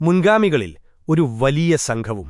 മുൻഗാമികളിൽ ഒരു വലിയ സംഘവും